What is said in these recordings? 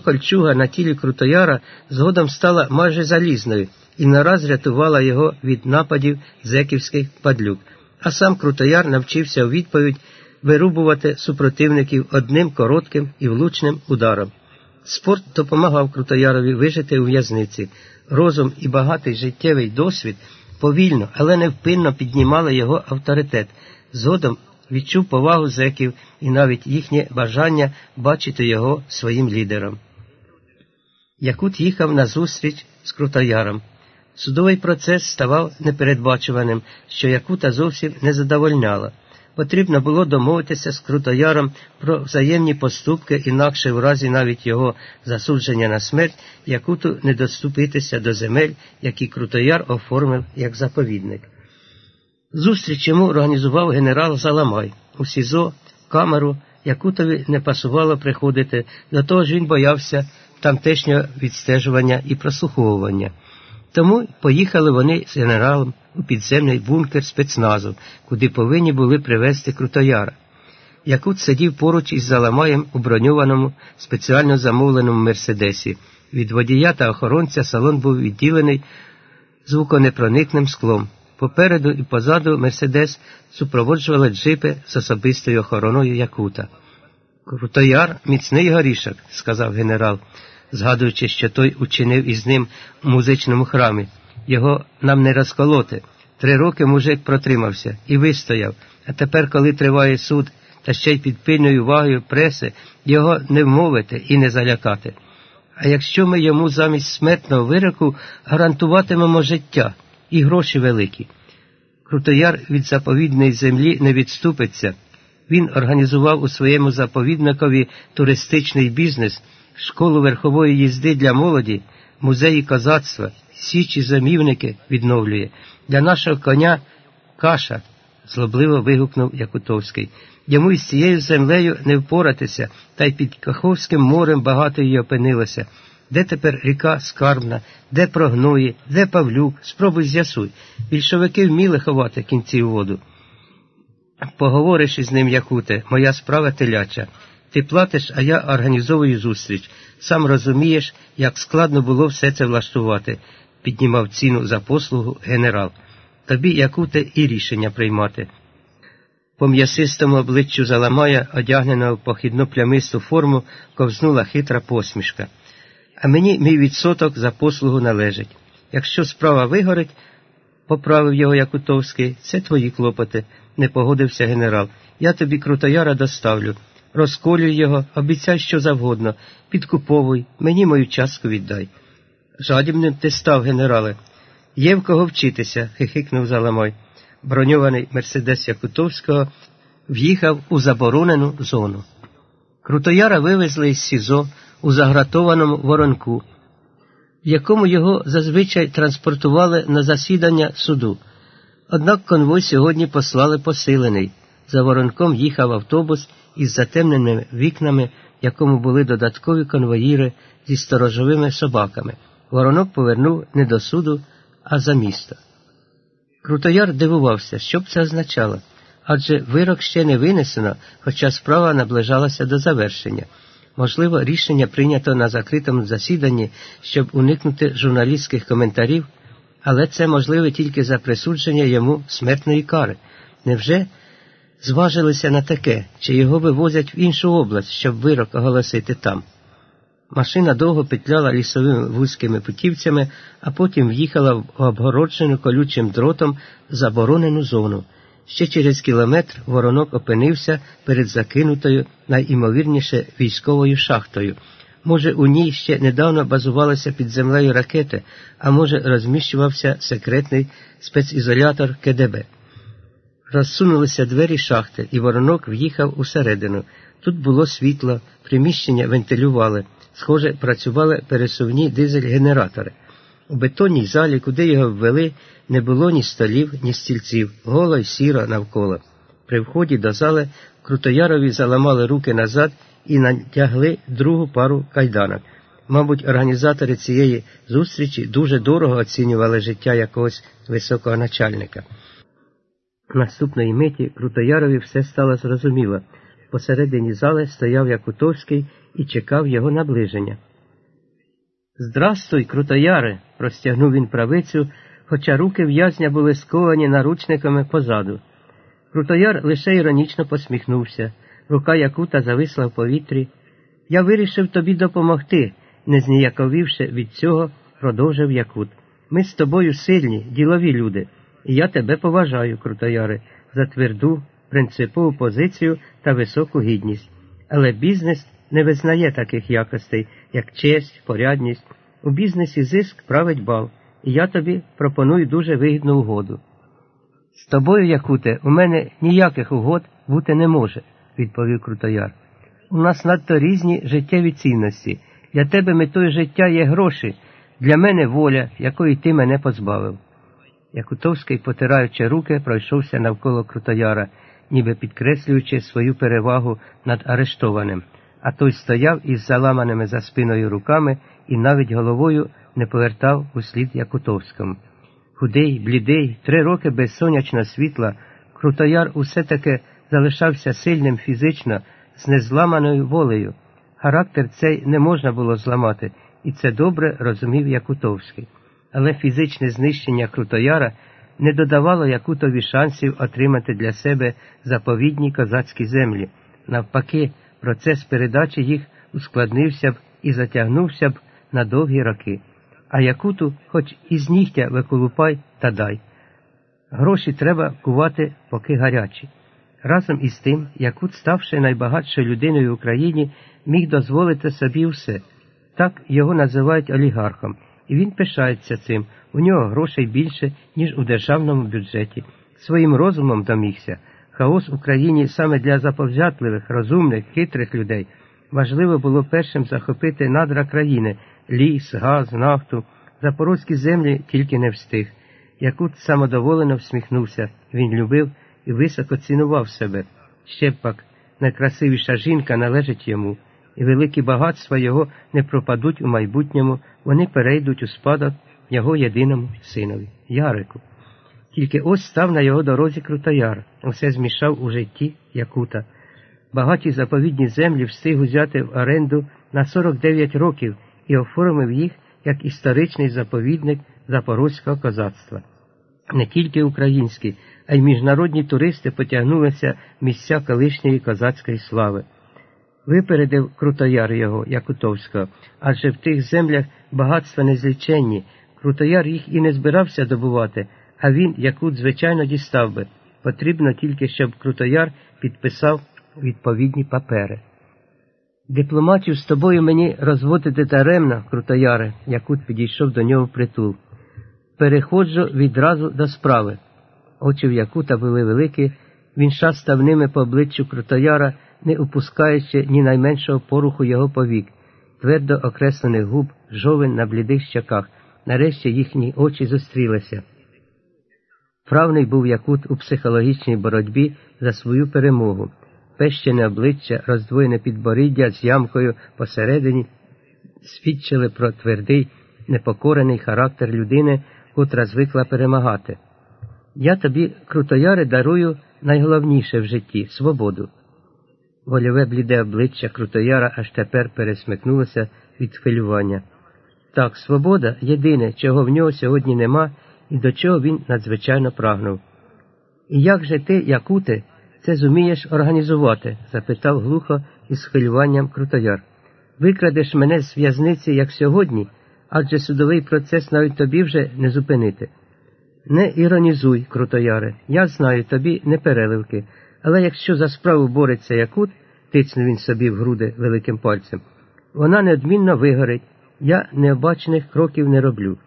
кольчуга на тілі Крутояра згодом стала майже залізною і нараз рятувала його від нападів зеківських падлюк, а сам Крутояр навчився у відповідь вирубувати супротивників одним коротким і влучним ударом. Спорт допомагав Крутоярові вижити у в'язниці. Розум і багатий життєвий досвід повільно, але невпинно піднімали його авторитет. Згодом відчув повагу зеків і навіть їхнє бажання бачити його своїм лідером. Якут їхав на зустріч з Крутояром. Судовий процес ставав непередбачуваним, що Якута зовсім не задовольняло. Потрібно було домовитися з Крутояром про взаємні поступки, інакше в разі навіть його засудження на смерть, Якуту не доступитися до земель, які Крутояр оформив як заповідник. Зустріч йому організував генерал Заламай у СІЗО, камеру, Якутові не пасувало приходити, до того ж він боявся тамтешнього відстежування і прослуховування. Тому поїхали вони з генералом у підземний бункер спецназу, куди повинні були привезти Крутояра. Якут сидів поруч із Заламаєм у броньованому, спеціально замовленому мерседесі. Від водія та охоронця салон був відділений звуконепроникним склом. Попереду і позаду Мерседес супроводжували джипи з особистою охороною Якута. Крутояр міцний горішок, сказав генерал, згадуючи, що той учинив із ним у музичному храмі. Його нам не розколоти. Три роки мужик протримався і вистояв, а тепер, коли триває суд, та ще й під пильною увагою преси, його не вмовити і не залякати. А якщо ми йому замість смертного вироку гарантуватимемо життя і гроші великі. Крутояр від заповідної землі не відступиться. Він організував у своєму заповідникові туристичний бізнес, школу верхової їзди для молоді, музеї козацтва, січі замівники відновлює. Для нашого коня каша, злобливо вигукнув Якутовський. Йому із цією землею не впоратися, та й під Каховським морем багато її опинилося. Де тепер ріка скарбна, де прогної, де Павлюк, спробуй з'ясуй. Більшовики вміли ховати кінці у воду. Поговориш із ним, Якуте, моя справа теляча. Ти платиш, а я організовую зустріч. Сам розумієш, як складно було все це влаштувати, піднімав ціну за послугу генерал. Тобі, Якуте, і рішення приймати. По м'ясистому обличчю Заламая, одягненого в похідну плямисту форму, ковзнула хитра посмішка. А мені мій відсоток за послугу належить. Якщо справа вигорить, поправив його Якутовський, це твої клопоти, не погодився генерал. Я тобі крутояра доставлю. Розколюй його, обіцяй що завгодно, підкуповуй, мені мою частку віддай. Жадібним ти став, генерале. Є в кого вчитися, хихикнув Заламой. Броньований Мерседес Якутовського в'їхав у заборонену зону. Крутояра вивезли із СІЗО у загратованому воронку, в якому його зазвичай транспортували на засідання суду. Однак конвой сьогодні послали посилений. За воронком їхав автобус із затемненими вікнами, в якому були додаткові конвоїри зі сторожовими собаками. Воронок повернув не до суду, а за місто. Крутояр дивувався, що б це означало, адже вирок ще не винесено, хоча справа наближалася до завершення. Можливо, рішення прийнято на закритому засіданні, щоб уникнути журналістських коментарів, але це можливо тільки за присудження йому смертної кари. Невже зважилися на таке, чи його вивозять в іншу область, щоб вирок оголосити там? Машина довго петляла лісовими вузькими путівцями, а потім в'їхала в обгороджену колючим дротом заборонену зону. Ще через кілометр воронок опинився перед закинутою найімовірніше військовою шахтою. Може, у ній ще недавно базувалися під землею ракети, а може, розміщувався секретний спецізолятор КДБ. Розсунулися двері шахти, і воронок в'їхав усередину. Тут було світло, приміщення вентилювали. Схоже, працювали пересувні дизель-генератори. У бетонній залі, куди його ввели, не було ні столів, ні стільців, голо й сіро навколо. При вході до зали Крутоярові заламали руки назад і натягли другу пару кайданок. Мабуть, організатори цієї зустрічі дуже дорого оцінювали життя якогось високого начальника. Наступної миті Крутоярові все стало зрозуміло. Посередині зали стояв Якутовський і чекав його наближення. Здрастуй, крутояре, простягнув він правицю, хоча руки в'язня були сковані наручниками позаду. Крутояр лише іронічно посміхнувся. Рука Якута зависла в повітрі. Я вирішив тобі допомогти, не зніяковівши від цього, продовжив Якут. Ми з тобою сильні, ділові люди, і я тебе поважаю, крутояре, за тверду, принципову позицію та високу гідність. Але бізнес не визнає таких якостей, як честь, порядність. У бізнесі зиск править бал, і я тобі пропоную дуже вигідну угоду. З тобою, Якуте, у мене ніяких угод бути не може, відповів Крутояр. У нас надто різні життєві цінності. Для тебе метою життя є гроші, для мене воля, якої ти мене позбавив. Якутовський, потираючи руки, пройшовся навколо Крутояра, ніби підкреслюючи свою перевагу над арештованим, а той стояв із заламаними за спиною руками і навіть головою не повертав услід Якутовському. Худий, блідий, три роки без сонячного світла, Крутояр усе таки залишався сильним фізично, з незламаною волею. Характер цей не можна було зламати, і це добре розумів Якутовський. Але фізичне знищення Крутояра не додавало Якутові шансів отримати для себе заповідні козацькі землі. Навпаки, процес передачі їх ускладнився б і затягнувся б на довгі роки. А Якуту хоч із нігтя виколупай та дай. Гроші треба кувати, поки гарячі. Разом із тим, Якут, ставши найбагатшою людиною в Україні, міг дозволити собі все. Так його називають олігархом, і він пишається цим. У нього грошей більше, ніж у державному бюджеті. Своїм розумом домігся. Хаос в Україні саме для заповзятливих, розумних, хитрих людей. Важливо було першим захопити надра країни ліс, газ, нафту. Запорозькі землі тільки не встиг. Якут самодоволено всміхнувся. Він любив і високо цінував себе. Ще пак найкрасивіша жінка належить йому, і великі багатства його не пропадуть у майбутньому, вони перейдуть у спадок його єдиному синові, Ярику. Тільки ось став на його дорозі Крутояр, усе змішав у житті Якута. Багаті заповідні землі встиг узяти в оренду на 49 років і оформив їх як історичний заповідник запорозького козацтва. Не тільки українські, а й міжнародні туристи потягнулися в місця колишньої козацької слави. Випередив Крутояр його, Якутовського, адже в тих землях багатства незліченні. Крутояр їх і не збирався добувати, а він, Якут, звичайно, дістав би. Потрібно тільки, щоб Крутояр підписав відповідні папери. Дипломатів з тобою мені розводити даремно, Крутояре, Якут підійшов до нього притул. Переходжу відразу до справи. Очі в Якута були великі, він шастав ними по обличчю Крутояра, не упускаючи ні найменшого поруху його повік, твердо окреслених губ, жовен на блідих щоках. Нарешті їхні очі зустрілися. Правний був Якут у психологічній боротьбі за свою перемогу. Пещене обличчя, роздвоєне підборіддя з ямкою посередині, свідчили про твердий, непокорений характер людини, котра звикла перемагати. Я тобі, крутояри, дарую найголовніше в житті свободу. Вольове бліде обличчя Крутояра аж тепер пересмикнулося від хвилювання. Так, свобода єдине, чого в нього сьогодні нема до чого він надзвичайно прагнув. І як же ти, Якуте, це зумієш організувати? запитав глухо із хвилюванням Крутояр. Викрадеш мене з в'язниці, як сьогодні, адже судовий процес навіть тобі вже не зупинити. Не іронізуй, Крутояре, я знаю тобі не переливки, але якщо за справу бореться Якут, тицнув він собі в груди великим пальцем, вона неодмінно вигорить, я необачених кроків не роблю.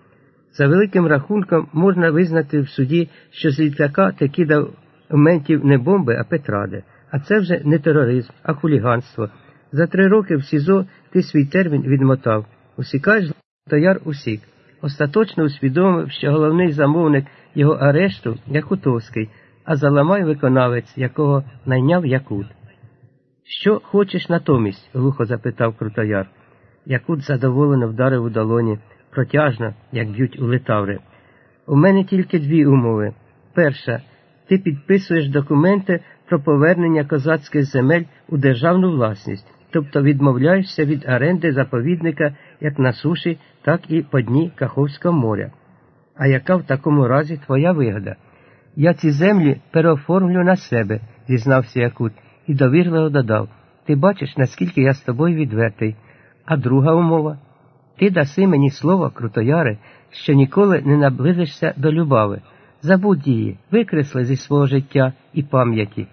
За великим рахунком можна визнати в суді, що з літака ти кидав ментів не бомби, а петради. А це вже не тероризм, а хуліганство. За три роки в СІЗО ти свій термін відмотав. Усікаєш Тояр усік. Остаточно усвідомив, що головний замовник його арешту Якутовський, а заламай виконавець, якого найняв Якут. Що хочеш натомість? глухо запитав Крутояр. Якут задоволено вдарив у долоні, протяжно, як б'ють у литаври. У мене тільки дві умови. Перша, ти підписуєш документи про повернення козацьких земель у державну власність тобто відмовляєшся від оренди заповідника як на суші, так і по дні Каховського моря. А яка в такому разі твоя вигода? Я ці землі переоформлю на себе, зізнався Якут, і довірливо додав. Ти бачиш, наскільки я з тобою відвертий. А друга умова ти даси мені слово, крутояре, що ніколи не наблизишся до любави. Забудь її, викресли зі свого життя і пам'яті.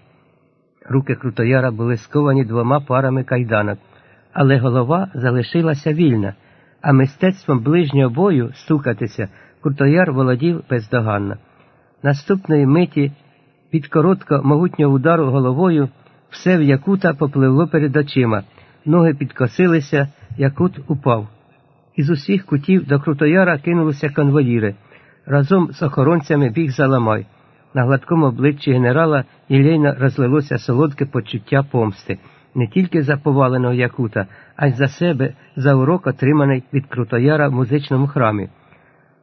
Руки Крутояра були сковані двома парами кайданок, але голова залишилася вільна, а мистецтвом ближнього бою стукатися Крутояр володів бездоганно. Наступної миті від коротко могутнього удару головою все в Якута попливло перед очима, ноги підкосилися, Якут упав. Із усіх кутів до Крутояра кинулися конвоїри. Разом з охоронцями біг заламай. На гладкому обличчі генерала ілейно розлилося солодке почуття помсти, не тільки за поваленого Якута, а й за себе, за урок, отриманий від Крутояра в музичному храмі.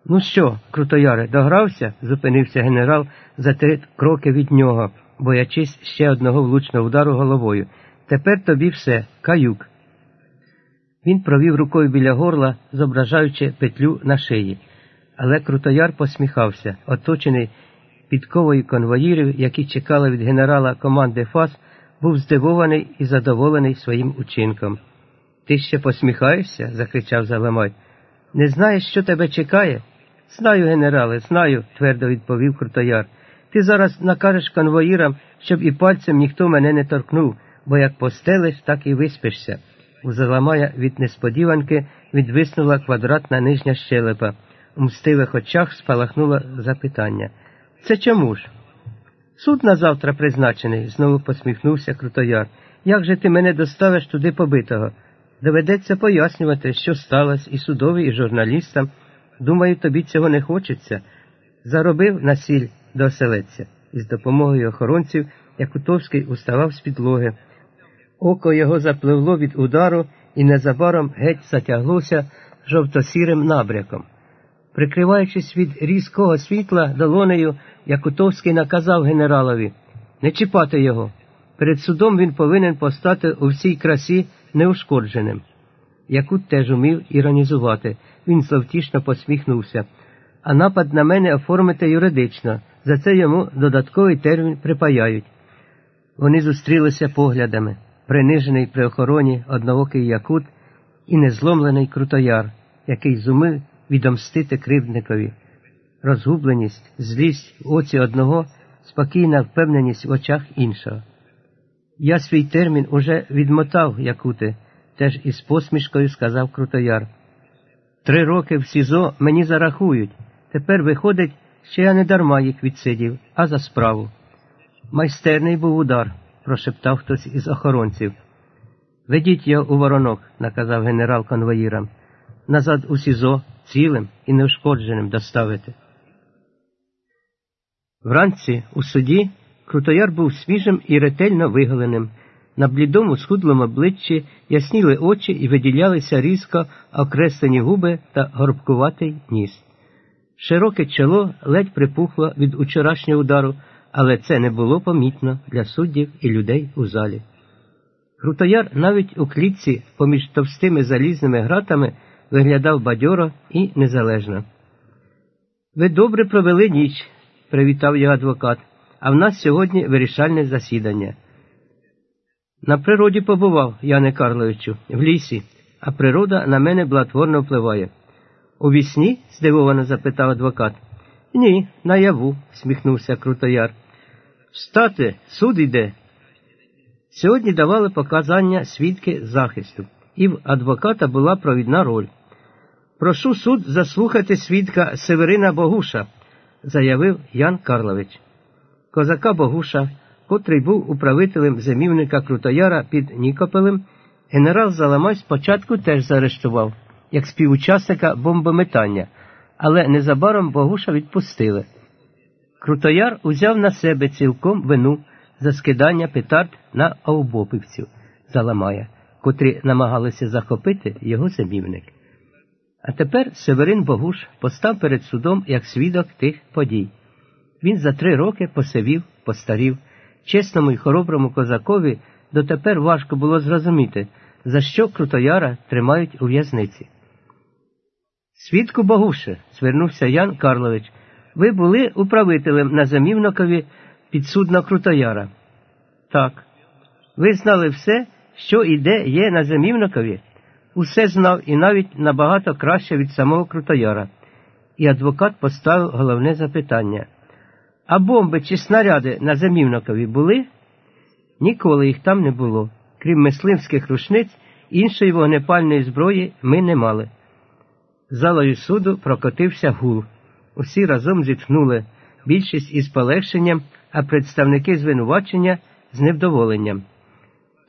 Ну що, Крутояре, догрався? зупинився генерал за три кроки від нього, боячись ще одного влучного удару головою. Тепер тобі все, каюк. Він провів рукою біля горла, зображаючи петлю на шиї. Але Крутояр посміхався, оточений підковою конвоїрів, які чекали від генерала команди ФАС, був здивований і задоволений своїм учинком. Ти ще посміхаєшся? закричав Заламай. Не знаєш, що тебе чекає? Знаю, генерале, знаю, твердо відповів Крутояр. Ти зараз накажеш конвоїрам, щоб і пальцем ніхто мене не торкнув, бо як постелиш, так і виспишся. У від несподіванки відвиснула квадратна нижня щелепа. У мстивих очах спалахнуло запитання. Це чому ж? Суд на завтра призначений, знову посміхнувся Крутояр. Як же ти мене доставиш туди побитого? Доведеться пояснювати, що сталося і судові, і журналістам. Думаю, тобі цього не хочеться. Заробив на сіль до оселедця. І з допомогою охоронців Якутовський уставав з підлоги. Око його запливло від удару і незабаром геть затяглося жовто-сірим набряком. Прикриваючись від різкого світла долонею, Якутовський наказав генералові не чіпати його. Перед судом він повинен постати у всій красі неушкодженим. Якут теж умів іронізувати. Він зловтішно посміхнувся. А напад на мене оформити юридично. За це йому додатковий термін припаяють. Вони зустрілися поглядами, принижений при охороні одноокий Якут і незломлений Крутояр, який зумив відомстити кривдникові. Розгубленість, злість в оці одного, спокійна впевненість в очах іншого. Я свій термін уже відмотав, Якуте, теж із посмішкою сказав Крутояр. Три роки в СІЗО мені зарахують. Тепер виходить, що я не дарма їх відсидів, а за справу. Майстерний був удар, прошептав хтось із охоронців. Ведіть його у воронок, наказав генерал конвоїрам. Назад у СІЗО цілим і неушкодженим доставити. Вранці у суді Крутояр був свіжим і ретельно виголеним. На блідому схудлому обличчі ясніли очі і виділялися різко окреслені губи та горбкуватий ніс. Широке чоло ледь припухло від учорашнього удару, але це не було помітно для суддів і людей у залі. Крутояр навіть у клітці поміж товстими залізними гратами виглядав бадьоро і незалежно. Ви добре провели ніч, привітав його адвокат, а в нас сьогодні вирішальне засідання. На природі побував, Яне Карловичу, в лісі, а природа на мене благотворно впливає. У вісні? здивовано запитав адвокат. Ні, наяву, сміхнувся Крутояр. Встати, суд іде. Сьогодні давали показання свідки захисту, і в адвоката була провідна роль. Прошу суд заслухати свідка Северина Богуша, заявив Ян Карлович. Козака Богуша, котрий був управителем зимівника Крутояра під Нікопелем, генерал Заламай спочатку теж заарештував, як співучасника бомбометання, але незабаром Богуша відпустили. Крутояр узяв на себе цілком вину за скидання петард на овбопівців Заламая, котрі намагалися захопити його зимівник. А тепер Северин Богуш постав перед судом як свідок тих подій. Він за три роки посивів, постарів. Чесному й хороброму козакові дотепер важко було зрозуміти, за що Крутояра тримають у в'язниці. Свідку Богуше, звернувся Ян Карлович, ви були управителем на Замівнокові підсудна Крутояра. Так. Ви знали все, що і де є на Замівнокові? Усе знав і навіть набагато краще від самого Крутояра. І адвокат поставив головне запитання. А бомби чи снаряди на Замівнокові були? Ніколи їх там не було. Крім мисливських рушниць, іншої вогнепальної зброї ми не мали. Залою суду прокотився гул. Усі разом зітхнули, більшість із полегшенням, а представники звинувачення з невдоволенням.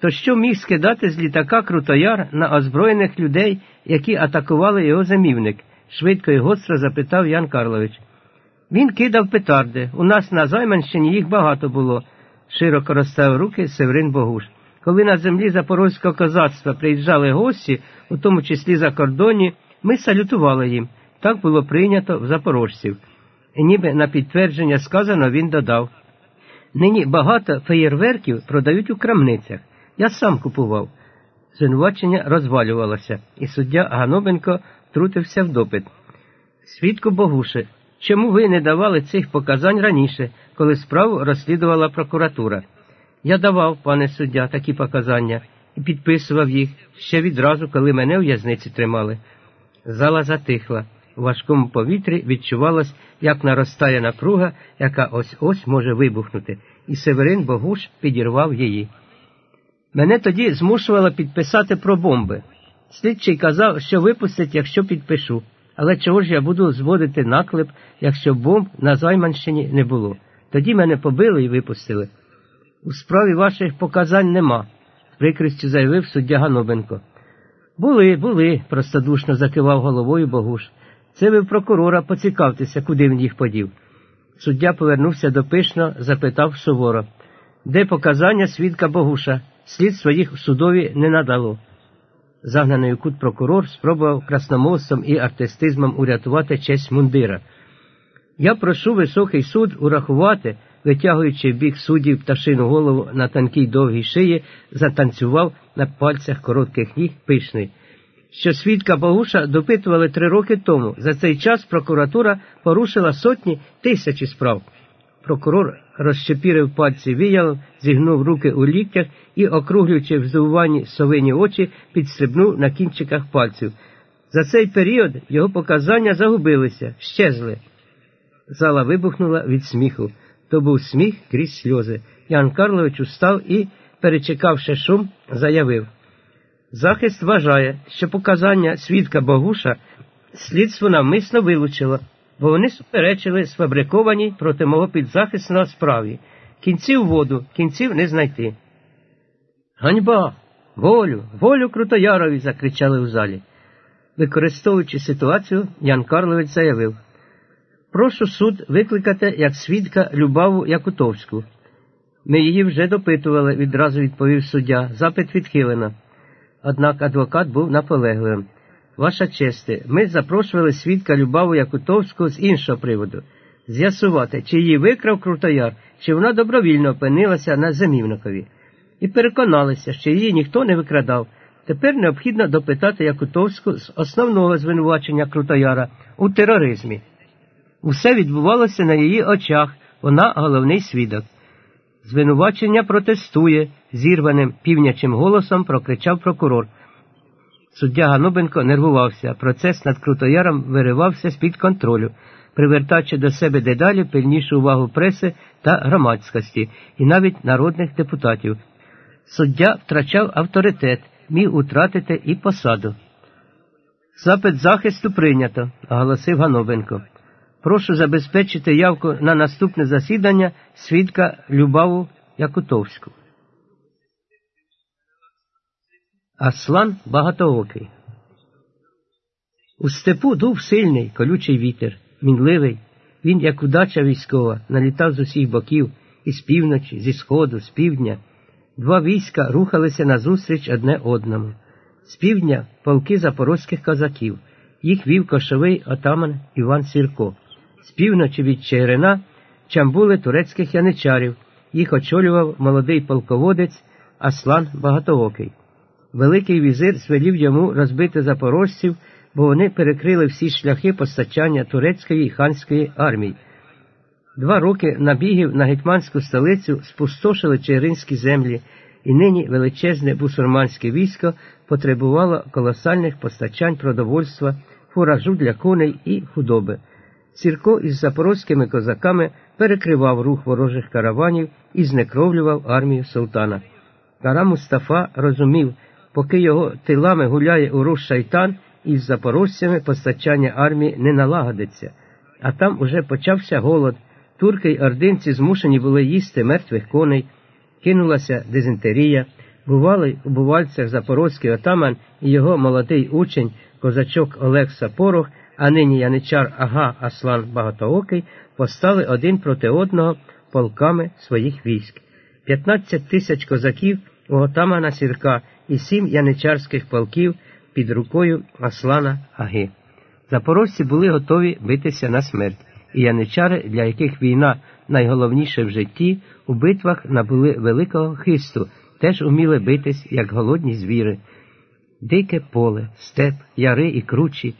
То що міг скидати з літака Крутояр на озброєних людей, які атакували його замівник? швидко і гостро запитав Ян Карлович. Він кидав петарди. У нас на Займанщині їх багато було, широко розставив руки Севрин Богуш. Коли на землі запорозького козацтва приїжджали гості, у тому числі за кордоні, ми салютували їм. Так було прийнято в запорожців. Ніби на підтвердження сказано, він додав. Нині багато феєрверків продають у крамницях. Я сам купував. Звинувачення розвалювалося, і суддя Ганобенко втрутився в допит. Свідку Богуше, чому ви не давали цих показань раніше, коли справу розслідувала прокуратура? Я давав, пане суддя, такі показання і підписував їх ще відразу, коли мене в в'язниці тримали. Зала затихла. У важкому повітрі відчувалось, як наростає напруга, яка ось ось може вибухнути, і Северин Богуш підірвав її. Мене тоді змушувало підписати про бомби. Слідчий казав, що випустять, якщо підпишу. Але чого ж я буду зводити наклеп, якщо бомб на Займанщині не було? Тоді мене побили і випустили. У справі ваших показань нема, прикрістю заявив суддя Ганобенко. Були, були, простодушно закивав головою Богуш. Це ви в прокурора поцікавтеся, куди він їх подів. Суддя повернувся до пишно, запитав суворо, де показання свідка Богуша, слід своїх судові не надало. Загнаний у кут прокурор спробував красномовством і артистизмом урятувати честь мундира. Я прошу високий суд урахувати, витягуючи в бік суддів пташину голову на тонкій довгій шиї, затанцював на пальцях коротких ніг пишний. Що свідка Богуша допитували три роки тому. За цей час прокуратура порушила сотні тисячі справ. Прокурор розщепірив пальці віялом, зігнув руки у ліктях і, округлюючи в здивуванні совині очі, підстрибнув на кінчиках пальців. За цей період його показання загубилися, щезли. Зала вибухнула від сміху. То був сміх крізь сльози. Ян Карлович устав і, перечекавши шум, заявив. Захист вважає, що показання свідка Богуша слідство навмисно вилучило бо вони суперечили сфабрикованій проти мого підзахисного справі. Кінців воду, кінців не знайти. Ганьба, волю, волю Крутоярові. закричали у залі. Використовуючи ситуацію, Ян Карлович заявив Прошу суд викликати як свідка Любаву Якутовську. Ми її вже допитували, відразу відповів суддя. Запит відхилено. Однак адвокат був наполегливим. Ваша честе, ми запрошували свідка Любаву Якутовську з іншого приводу з'ясувати, чи її викрав Крутояр, чи вона добровільно опинилася на Замівникові, і переконалися, що її ніхто не викрадав. Тепер необхідно допитати Якутовську з основного звинувачення Крутояра у тероризмі. Усе відбувалося на її очах, вона головний свідок. Звинувачення протестує, зірваним півнячим голосом прокричав прокурор. Суддя Ганубенко нервувався, процес над Крутояром виривався з-під контролю, привертаючи до себе дедалі пильнішу увагу преси та громадськості і навіть народних депутатів. Суддя втрачав авторитет, міг утратити і посаду. Запит захисту прийнято, оголосив Ганобенко. Прошу забезпечити явку на наступне засідання свідка Любаву Якутовську. Аслан багатоокий. У степу дув сильний колючий вітер, мінливий. Він, як удача військова, налітав з усіх боків, із півночі, зі сходу, з півдня. Два війська рухалися назустріч одне одному. З півдня полки запорозьких козаків. Їх вів кошовий отаман Іван Сірко. З півночі від Чигирина чамбули турецьких яничарів. Їх очолював молодий полководець Аслан Багатоокий. Великий візир звелів йому розбити запорожців, бо вони перекрили всі шляхи постачання турецької і ханської армії. Два роки набігів на гетьманську столицю спустошили чигиринські землі, і нині величезне бусурманське військо потребувало колосальних постачань продовольства, фуражу для коней і худоби. Сірко із запорозькими козаками перекривав рух ворожих караванів і знекровлював армію султана. Кара Мустафа розумів, поки його тилами гуляє у руш шайтан, із запорожцями постачання армії не налагодиться, а там уже почався голод. Турки й ординці змушені були їсти мертвих коней, кинулася дизентерія, бувалий у бувальцях запорозький отаман і його молодий учень, козачок Олег Сапорох, а нині яничар Ага Аслан Багатоокий, постали один проти одного полками своїх військ. 15 тисяч козаків у отамана Сірка і сім яничарських полків під рукою Аслана Аги. Запорожці були готові битися на смерть і яничари, для яких війна найголовніше в житті, у битвах набули великого хисту, теж уміли битись, як голодні звіри. Дике поле, степ, яри і кручі,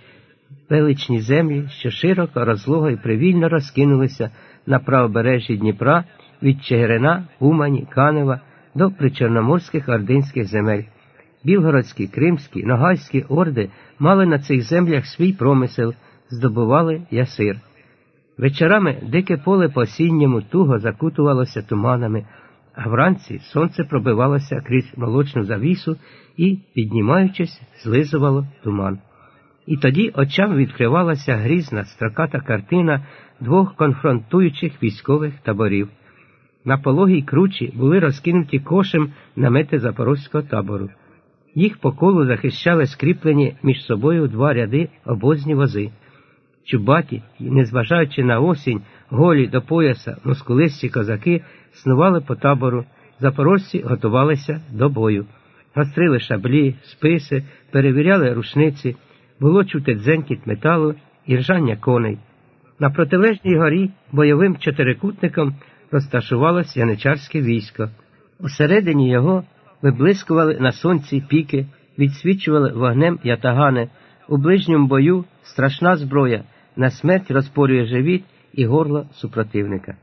величні землі, що широко, розлого і привільно розкинулися на правобережжі Дніпра від Чигирина, Умані, Канева до причорноморських ординських земель. Білгородські, кримські, ногайські орди мали на цих землях свій промисел, здобували ясир. Вечорами дике поле по осінньому туго закутувалося туманами, а вранці сонце пробивалося крізь молочну завісу і, піднімаючись, злизувало туман. І тоді очам відкривалася грізна строката картина двох конфронтуючих військових таборів. На пологій кручі були розкинуті кошем намети запорозького табору. Їх по колу захищали скріплені між собою два ряди обозні вози чубаті незважаючи на осінь, голі до пояса мускулисті козаки снували по табору, запорожці готувалися до бою, гострили шаблі, списи, перевіряли рушниці, було чути дзенькіт металу і ржання коней. На протилежній горі бойовим чотирикутником розташувалось яничарське військо. Усередині його виблискували на сонці піки, відсвічували вогнем ятагани. У ближньому бою страшна зброя на смерть розпорює живіт і горло супротивника.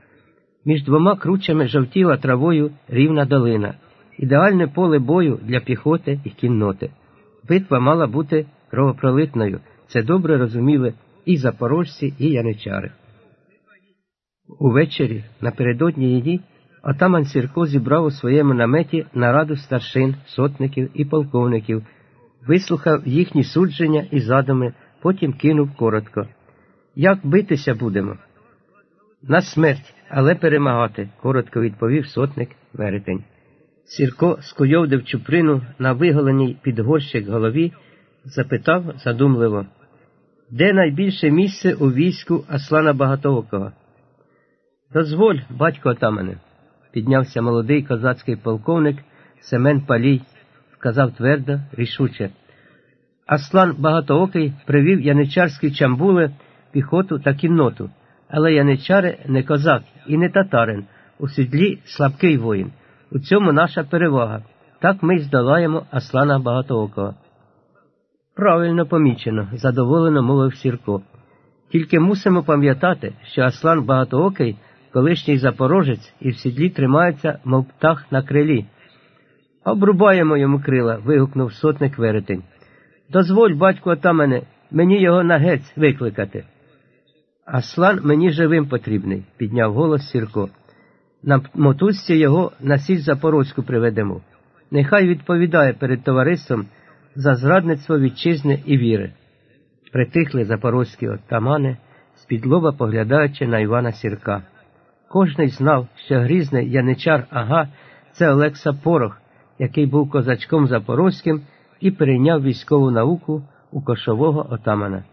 Між двома кручами жовтіла травою рівна долина, ідеальне поле бою для піхоти і кінноти. Битва мала бути кровопролитною, це добре розуміли і запорожці, і яничари. Увечері, напередодні її, отаман Сірко зібрав у своєму наметі нараду старшин, сотників і полковників, вислухав їхні судження і задуми, потім кинув коротко. Як битися будемо? На смерть, але перемагати, коротко відповів сотник веретень. Сірко скуйовдив чуприну на виголеній під горщик голові, запитав задумливо, де найбільше місце у війську Аслана Багатоокого? Дозволь, батько отамане, піднявся молодий козацький полковник Семен Палій, вказав твердо, рішуче. Аслан Багатоокий привів яничарські чамбули піхоту та кінноту, але яничари не козак і не татарин, у сідлі слабкий воїн. У цьому наша перевага. Так ми й здолаємо Аслана Багатоокого. Правильно помічено, задоволено мовив Сірко. Тільки мусимо пам'ятати, що Аслан Багатоокий, колишній запорожець, і в сідлі тримається, мов птах на крилі. Обрубаємо йому крила. вигукнув сотник веретень. Дозволь, батько отамане, мені його на гець викликати. Аслан мені живим потрібний, підняв голос Сірко. На мотузці його на сіль Запорозьку приведемо. Нехай відповідає перед товариством за зрадництво вітчизни і віри. Притихли запорозькі отамани, з-під лоба поглядаючи на Івана Сірка. Кожний знав, що грізний яничар Ага це Олекса Порох, який був козачком запорозьким і перейняв військову науку у кошового отамана.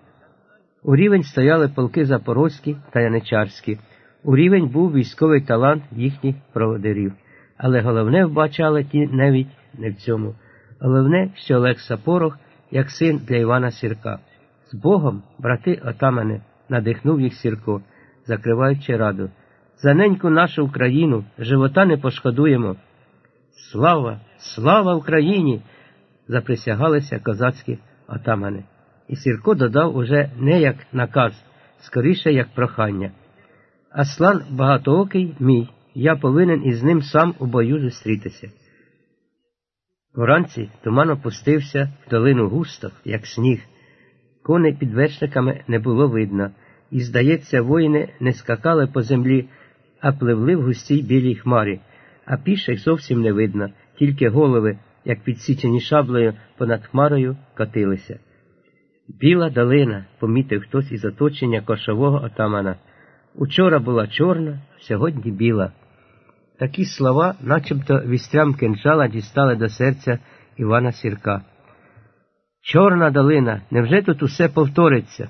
У рівень стояли полки запорозькі та яничарські. У рівень був військовий талант їхніх проводирів. Але головне вбачали ті навіть не в цьому. Головне, що Олег Сапорох, як син для Івана Сірка. З Богом, брати отамане, надихнув їх Сірко, закриваючи раду. За неньку нашу Україну живота не пошкодуємо. Слава, слава Україні! заприсягалися козацькі отамани. І Сірко додав уже не як наказ, скоріше як прохання. Аслан багатоокий мій, я повинен із ним сам у бою зустрітися. Вранці туман опустився в долину густо, як сніг. Коней під вершниками не було видно, і, здається, воїни не скакали по землі, а пливли в густій білій хмарі, а піших зовсім не видно, тільки голови, як підсічені шаблею понад хмарою, катилися. Біла долина, помітив хтось із оточення кошового отамана. Учора була чорна, сьогодні біла. Такі слова, начебто вістрям кинджала дістали до серця Івана Сірка. Чорна долина, невже тут усе повториться?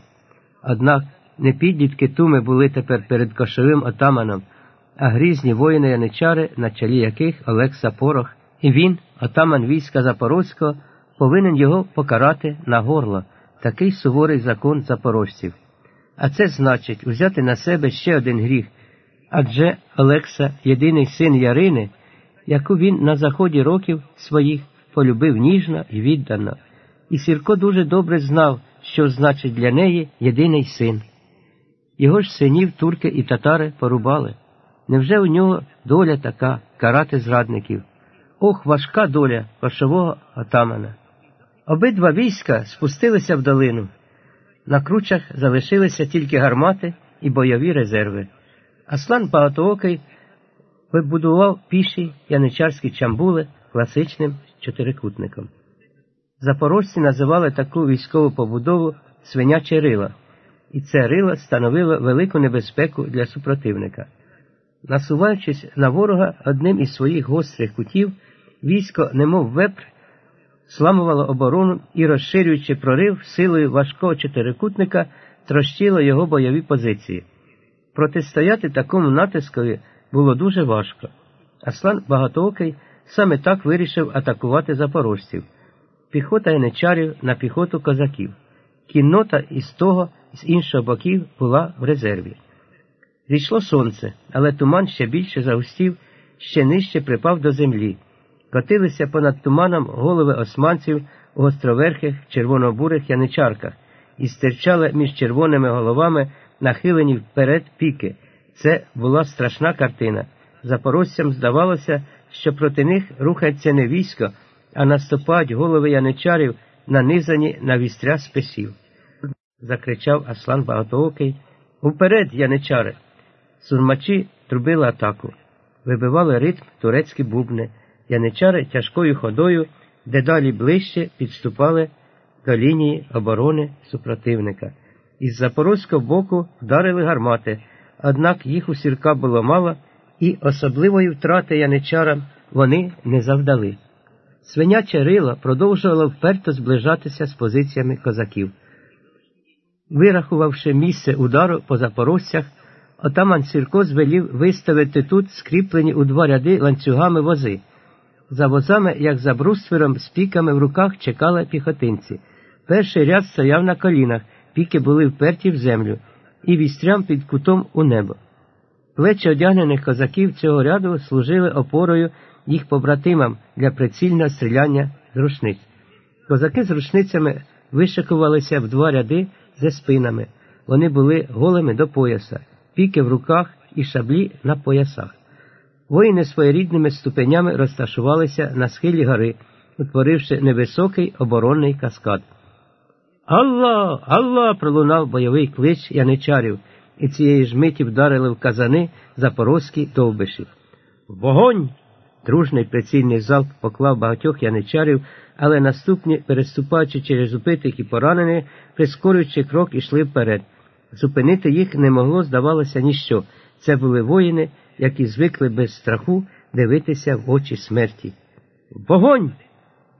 Однак не підлітки туми були тепер перед кошовим отаманом, а грізні воїни яничари, на чолі яких Олекса Порох, і він, отаман війська Запорозького, повинен його покарати на горло, такий суворий закон запорожців. А це значить узяти на себе ще один гріх. Адже Олекса, єдиний син Ярини, яку він на заході років своїх полюбив ніжно і віддано, і Сірко дуже добре знав, що значить для неї єдиний син. Його ж синів турки і татари порубали. Невже у нього доля така карати зрадників? Ох, важка доля кошового отамана. Обидва війська спустилися в долину. На кручах залишилися тільки гармати і бойові резерви. Аслан Багатоокий вибудував піші яничарські чамбули класичним чотирикутником. Запорожці називали таку військову побудову свиняче рила, і це рило становило велику небезпеку для супротивника. Насуваючись на ворога одним із своїх гострих кутів, військо, немов вепр, сламувало оборону і, розширюючи прорив силою важкого чотирикутника, трощило його бойові позиції. Протистояти такому натискові було дуже важко. Аслан Багатоокий саме так вирішив атакувати запорожців, піхота яничарів на піхоту козаків. Кіннота із того, з іншого боків була в резерві. Зійшло сонце, але туман ще більше загустів, ще нижче припав до землі. Котилися понад туманом голови османців у гостроверхих червонобурих яничарках і стирчали між червоними головами нахилені вперед піки. Це була страшна картина. Запорожцям здавалося, що проти них рухається не військо, а наступають голови яничарів, нанизані на вістря списів. Закричав Аслан Багатоокий. Уперед, яничари! Сурмачі трубили атаку, вибивали ритм турецькі бубни, яничари тяжкою ходою дедалі ближче підступали до лінії оборони супротивника. Із запорозького боку вдарили гармати, однак їх у сірка було мало, і особливої втрати яничарам вони не завдали. Свиняче рило продовжувало вперто зближатися з позиціями козаків. Вирахувавши місце удару по запорожцях, отаман Сірко звелів виставити тут скріплені у два ряди ланцюгами вози. За возами, як за бруствером, з піками в руках чекали піхотинці. Перший ряд стояв на колінах, піки були вперті в землю, і вістрям під кутом у небо. Плечі одягнених козаків цього ряду служили опорою їх побратимам для прицільного стріляння з рушниць. Козаки з рушницями вишикувалися в два ряди за спинами. Вони були голими до пояса, піки в руках і шаблі на поясах. Воїни своєрідними ступенями розташувалися на схилі гори, утворивши невисокий оборонний каскад. Алла, Алла! пролунав бойовий клич яничарів, і цієї ж миті вдарили в казани запорозькі довбиші. Вогонь! Дружний прицільний залп поклав багатьох яничарів, але наступні, переступаючи через убитих і поранених, прискорюючи крок, ішли вперед. Зупинити їх не могло, здавалося, ніщо. Це були воїни, які звикли без страху дивитися в очі смерті. Вогонь!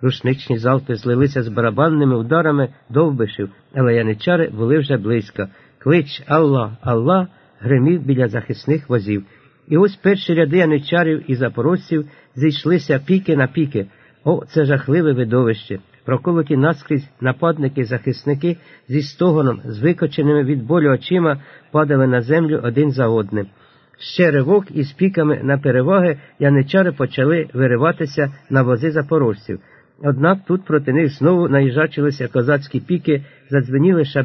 Рушничні залпи злилися з барабанними ударами довбишів, але яничари були вже близько. Клич Алла, Алла гримів біля захисних возів. І ось перші ряди яничарів і запорожців зійшлися піки на піки. О, це жахливе видовище. Проколоті наскрізь нападники, захисники зі стогоном, з викоченими від болю очима падали на землю один за одним. Ще ривок із піками на переваги яничари почали вириватися на вози запорожців. Однак тут проти них знову наїжачилися козацькі піки, задзвеніли шабли.